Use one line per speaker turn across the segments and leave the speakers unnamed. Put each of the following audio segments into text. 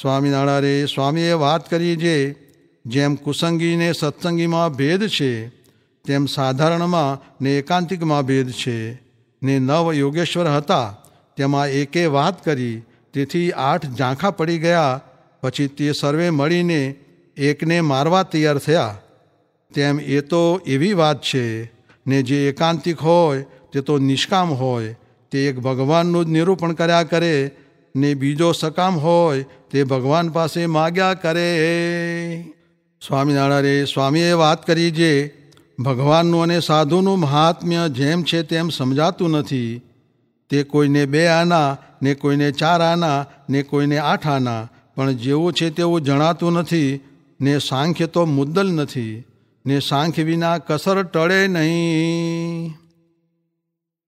સ્વામિનારાયણે, સ્વામીએ વાત કરી જે જેમ કુસંગીને સત્સંગીમાં ભેદ છે, તેમ સાધારણમાં ને એકાંતિકમાં ભેદ છે. ને નવ યોગેશ્વર હતા, તેમાં એકે વાત કરી, તેથી આઠ ઝાંખા પડી ગયા, પછી તે સર્વે મળીને એકને મારવા તૈયાર થયા. તેમ એ તો એવી વાત છે, ને જે એકાંતિક હોય, તે તો નિષ્કામ હોય, તે એક ભગવાનનું જ નિરૂપણ કર્યા કરે ને બીજો સકામ હોય તે ભગવાન પાસે માગ્યા કરે. સ્વામિનારાયણે, સ્વામીએ વાત કરી જે, ભગવાનનું અને સાધુનું મહાત્મ્ય જેમ છે તેમ સમજાતું નથી. તે કોઈને બે આના, ને કોઈને ચાર આના, ને કોઈને આઠ આના, પણ જેવું છે તેવું જણાતું નથી, ને સાંખ્ય તો મુદ્દલ નથી, ને સાંખ્ય વિના કસર ટળે નહીં.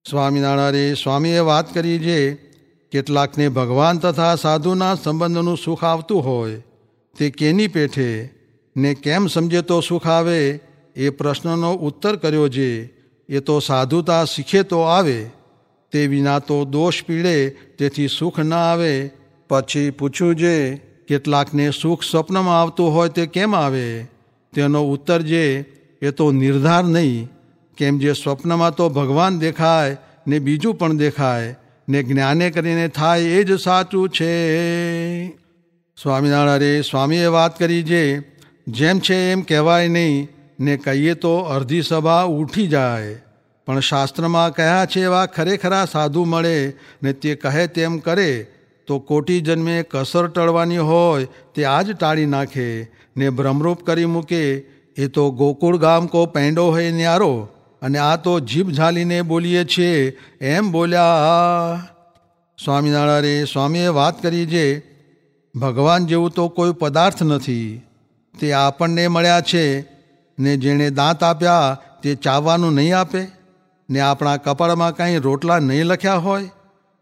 સ્વામિનારાયણે, સ્વામીએ વાત કરી જે કેટલાકને ભગવાન તથા સાધુના સંબંધનું સુખ આવતું હોય, તે કેની પેઠે, ને કેમ સમજે તો સુખ આવે, એ પ્રશ્નનો ઉત્તર કર્યો જે, એ તો સાધુતા શીખે તો આવે, તે વિના તો દોષ પીડે, તેથી સુખ ન આવે. પછી પૂછ્યું જે, કેટલાકને સુખ સ્વપ્નમાં આવતું હોય તે કેમ આવે? તેનો ઉત્તર જે, એ તો નિર્ધાર નહીં, કેમ જે સ્વપ્નમાં તો ભગવાન દેખાય, ને બીજું પણ દેખાય ને જ્ઞાને કરીને થાય એ જ સાચું છે. સ્વામિનારાયણે સ્વામીએ વાત કરી જે, જેમ છે એમ કહેવાય નહીં, ને કહીએ તો અડધી સભા ઉઠી જાય. પણ શાસ્ત્રમાં કયા છે એવા ખરેખરા સાધુ મળે, ને તે કહે તેમ કરે, તો કોટી જન્મે કસર ટળવાની હોય, તે આજ ટાળી નાખે, ને ભ્રમરૂપ કરી મૂકે, એ તો ગોકુળ ગામ કો પેંડો હોય ન્યારો અને આ તો જીભ ઝાલીને બોલીએ છીએ. એમ બોલ્યા, સ્વામિનારાયણે, સ્વામીએ વાત કરી જે, ભગવાન જેવું તો કોઈ પદાર્થ નથી. તે આપણને મળ્યા છે. ને જેણે દાંત આપ્યા, તે ચાવવાનું નહીં આપે. ને આપણા કપાળમાં કાંઈ રોટલા નહીં લખ્યા હોય.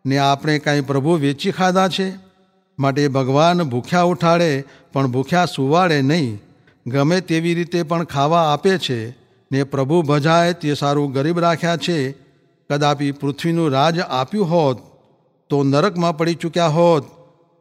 ને આપણે કાંઈ પ્રભુ વેચી ખાધા છે. માટે ભગવાન ભૂખ્યા ઉઠાડે, પણ ભૂખ્યા સુવાડે નહીં. ગમે તેવી રીતે પણ ખાવા આપે છે. ને પ્રભુ ભજાય તે સારું ગરીબ રાખ્યા છે. કદાપી પૃથ્વીનું રાજ આપ્યું હોત, તો નરકમાં પડી ચૂક્યા હોત,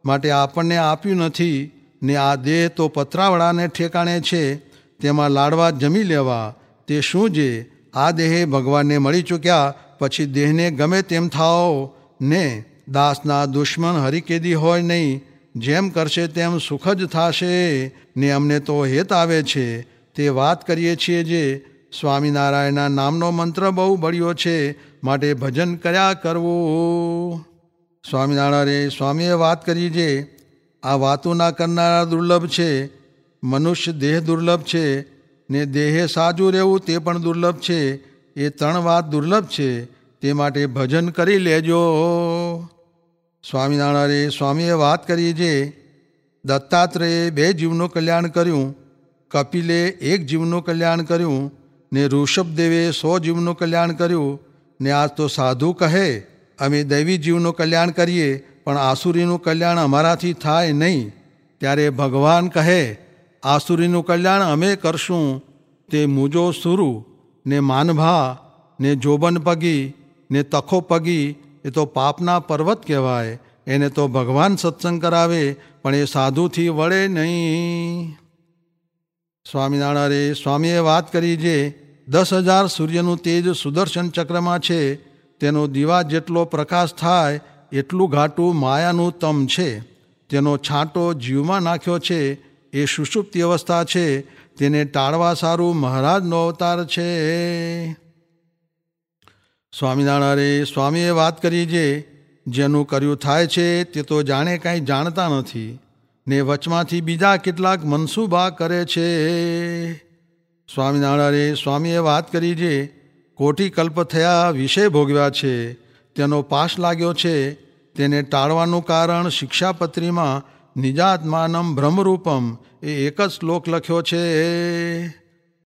માટે આપણને આપ્યું નથી, ને આ દેહ તો પતરાવડાને ઠેકાણે છે, તેમાં લાડવા જમી લેવા, તે શું જે? આ દેહે ભગવાનને મળી ચૂક્યા, પછી દેહને ગમે તેમ થાઓ, ને દાસના દુશ્મન હરિકેદી હોય નહીં, જેમ કરશે તેમ સુખ જ થશે, ને અમને તો હેત આવે છે, તે વાત કરીએ છીએ જે સ્વામિનારાયણના નામનો મંત્ર બહુ બળ્યો છે, માટે ભજન કર્યા કરવું. સ્વામિનારાયણે, સ્વામીએ વાત કરી જે, આ વાતો ના કરનારા દુર્લભ છે, મનુષ્ય દેહ દુર્લભ છે, ને દેહે સાજું રહેવું તે પણ દુર્લભ છે, એ ત્રણ વાત દુર્લભ છે, તે માટે ભજન કરી લેજો. સ્વામિનારાયણે, સ્વામીએ વાત કરી જે, દત્તાત્રેયે બે જીવનું કલ્યાણ કર્યું, કપિલે એક જીવનું કલ્યાણ કર્યું ને ઋષભદેવે સો જીવનું કલ્યાણ કર્યું, ને આજ તો સાધુ કહે, અમે દૈવી જીવનું કલ્યાણ કરીએ, પણ આસુરીનું કલ્યાણ અમારાથી થાય નહીં. ત્યારે ભગવાન કહે, આસુરીનું કલ્યાણ અમે કરશું, તે મુજો સુરુ, ને માનભા, ને જોબન પગી, ને તખો પગી, એ તો પાપના પર્વત કહેવાય, એને તો ભગવાન સત્સંગ કરાવે, પણ એ સાધુથી વળે નહીં. સ્વામિનારાયણે સ્વામીએ વાત કરી જે દસ હજાર સૂર્યનું તેજ સુદર્શન ચક્રમાં છે, તેનો દીવા જેટલો પ્રકાશ થાય, એટલું ઘાટું માયાનું તમ છે. તેનો છાંટો જીવમાં નાખ્યો છે, એ સુષુપ્તિ અવસ્થા છે, તેને ટાળવા સારું મહારાજનો અવતાર છે. સ્વામિનારાયણે સ્વામીએ વાત કરી જે, જેનું કર્યું થાય છે, તે તો જાણે કાંઈ જાણતા નથી. ને વચમાંથી બીજા કેટલાક મનસુબા કરે છે. સ્વામિનારાયણે સ્વામીએ વાત કરી જે કોટી કલ્પ થયા વિષય ભોગવ્યા છે. તેનો પાસ લાગ્યો છે. તેને ટાળવાનું કારણ શિક્ષાપત્રીમાં નિજાત્માનમ ભ્રમરૂપમ એ એક જ શ્લોક લખ્યો છે.